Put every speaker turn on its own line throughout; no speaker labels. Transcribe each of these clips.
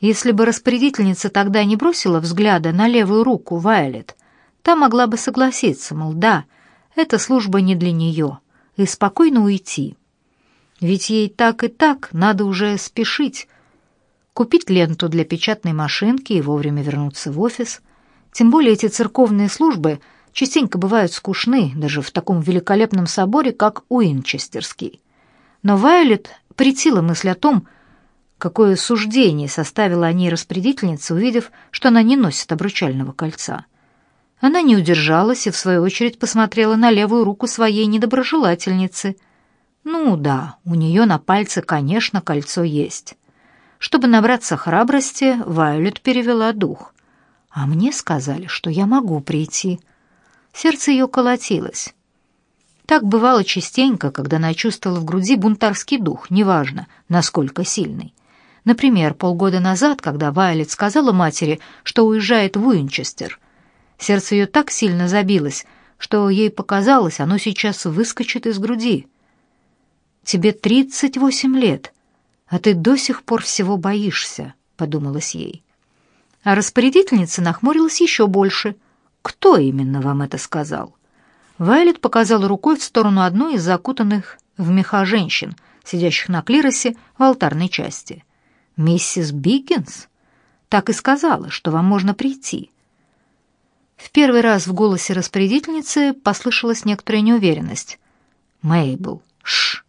Если бы распорядительница тогда не бросила взгляда на левую руку Вайлет, та могла бы согласиться, мол, да, эта служба не для нее, и спокойно уйти. Ведь ей так и так надо уже спешить, купить ленту для печатной машинки и вовремя вернуться в офис. Тем более эти церковные службы частенько бывают скучны, даже в таком великолепном соборе, как Уинчестерский. Но Вайлет притила мысль о том, какое суждение составила о ней распорядительница, увидев, что она не носит обручального кольца. Она не удержалась и, в свою очередь, посмотрела на левую руку своей недоброжелательницы. Ну да, у нее на пальце, конечно, кольцо есть. Чтобы набраться храбрости, Вайолет перевела дух. А мне сказали, что я могу прийти. Сердце ее колотилось. Так бывало частенько, когда она чувствовала в груди бунтарский дух, неважно, насколько сильный. Например, полгода назад, когда Вайлет сказала матери, что уезжает в Уинчестер. Сердце ее так сильно забилось, что ей показалось, оно сейчас выскочит из груди. «Тебе тридцать восемь лет, а ты до сих пор всего боишься», — подумалось ей. А распорядительница нахмурилась еще больше. «Кто именно вам это сказал?» Вайлет показала рукой в сторону одной из закутанных в меха женщин, сидящих на клиросе в алтарной части. «Миссис Биггинс так и сказала, что вам можно прийти». В первый раз в голосе распорядительницы послышалась некоторая неуверенность. «Мейбл, шш!»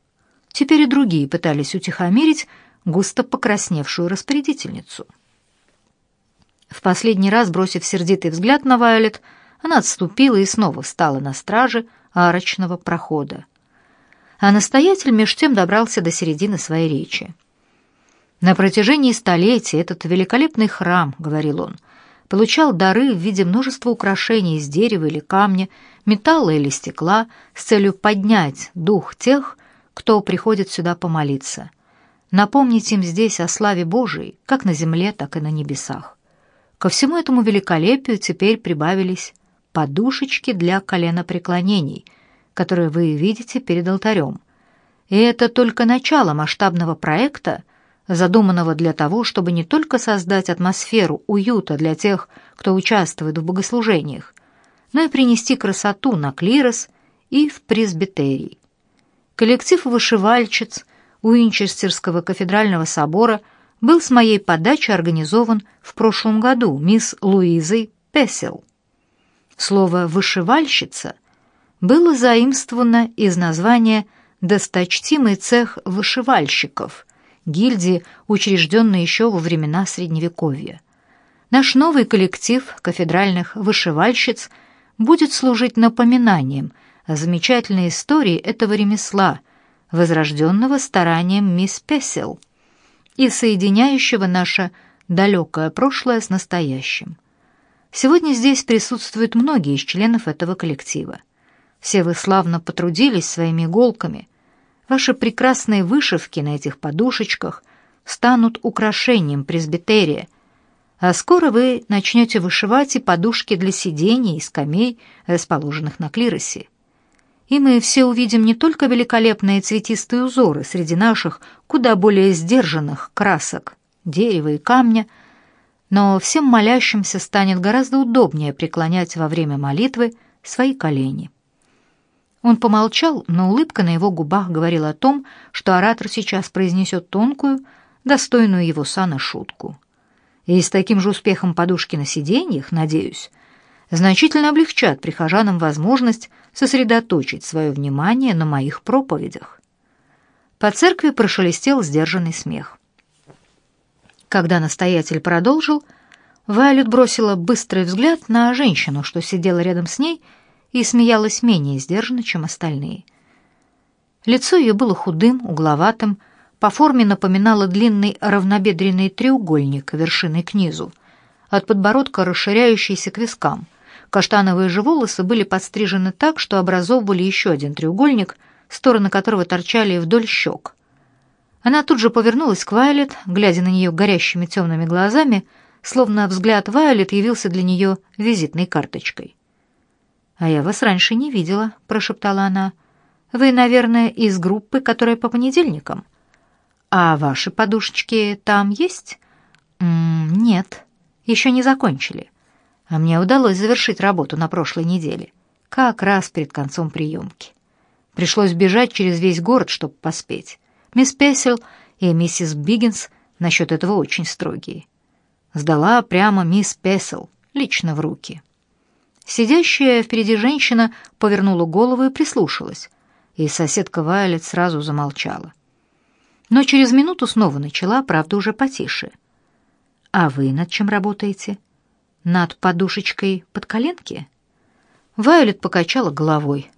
Теперь и другие пытались утихомирить густо покрасневшую распорядительницу. В последний раз, бросив сердитый взгляд на Вайолет, она отступила и снова встала на страже арочного прохода. А настоятель меж тем добрался до середины своей речи. На протяжении столетий этот великолепный храм, говорил он, получал дары в виде множества украшений из дерева или камня, металла или стекла с целью поднять дух тех, кто приходит сюда помолиться, напомнить им здесь о славе Божией, как на земле, так и на небесах. Ко всему этому великолепию теперь прибавились подушечки для коленопреклонений, которые вы видите перед алтарем. И это только начало масштабного проекта, задуманного для того, чтобы не только создать атмосферу уюта для тех, кто участвует в богослужениях, но и принести красоту на клирос и в пресбитерий. Коллектив вышивальщиц Уинчестерского кафедрального собора был с моей подачи организован в прошлом году мисс Луизой Песел. Слово «вышивальщица» было заимствовано из названия «досточтимый цех вышивальщиков», гильдии, учрежденной еще во времена Средневековья. Наш новый коллектив кафедральных вышивальщиц будет служить напоминанием о замечательной истории этого ремесла, возрожденного старанием мисс Песел и соединяющего наше далекое прошлое с настоящим. Сегодня здесь присутствуют многие из членов этого коллектива. Все вы славно потрудились своими иголками. Ваши прекрасные вышивки на этих подушечках станут украшением пресбитерия, а скоро вы начнете вышивать и подушки для сидений и скамей, расположенных на клиросе. И мы все увидим не только великолепные цветистые узоры среди наших куда более сдержанных красок, дерева и камня — но всем молящимся станет гораздо удобнее преклонять во время молитвы свои колени. Он помолчал, но улыбка на его губах говорила о том, что оратор сейчас произнесет тонкую, достойную его сана шутку. И с таким же успехом подушки на сиденьях, надеюсь, значительно облегчат прихожанам возможность сосредоточить свое внимание на моих проповедях. По церкви прошелестел сдержанный смех. Когда настоятель продолжил, Вайлет бросила быстрый взгляд на женщину, что сидела рядом с ней, и смеялась менее сдержанно, чем остальные. Лицо ее было худым, угловатым, по форме напоминало длинный равнобедренный треугольник вершиной к низу, от подбородка расширяющийся к вискам. Каштановые же волосы были подстрижены так, что образовывали еще один треугольник, стороны которого торчали вдоль щек. Она тут же повернулась к Вайлет, глядя на нее горящими темными глазами, словно взгляд Вайлет явился для нее визитной карточкой. «А я вас раньше не видела», — прошептала она. «Вы, наверное, из группы, которая по понедельникам. А ваши подушечки там есть?» М Нет, еще не закончили. А мне удалось завершить работу на прошлой неделе, как раз перед концом приемки. Пришлось бежать через весь город, чтобы поспеть. Мисс Песел и миссис Биггинс насчет этого очень строгие. Сдала прямо мисс Песел, лично в руки. Сидящая впереди женщина повернула голову и прислушалась, и соседка Вайлет сразу замолчала. Но через минуту снова начала, правда, уже потише. «А вы над чем работаете? Над подушечкой под коленки?» Вайлет покачала головой.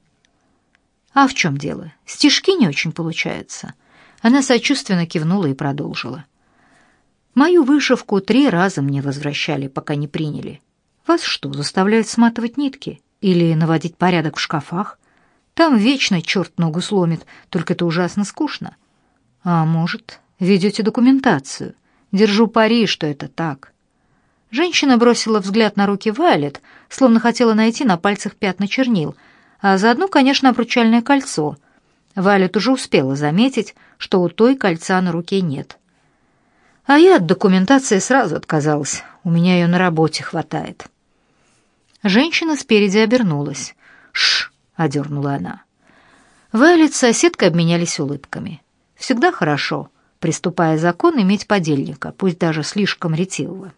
«А в чем дело? Стишки не очень получаются». Она сочувственно кивнула и продолжила. «Мою вышивку три раза мне возвращали, пока не приняли. Вас что, заставляют сматывать нитки? Или наводить порядок в шкафах? Там вечно черт ногу сломит, только это ужасно скучно. А может, ведете документацию? Держу пари, что это так». Женщина бросила взгляд на руки Вайлет, словно хотела найти на пальцах пятна чернил, а заодно, конечно, обручальное кольцо. Вайлет уже успела заметить, что у той кольца на руке нет. А я от документации сразу отказалась, у меня ее на работе хватает. Женщина спереди обернулась. «Ш!» — одернула она. Вайлет с соседкой обменялись улыбками. «Всегда хорошо, приступая закон, иметь подельника, пусть даже слишком ретивого».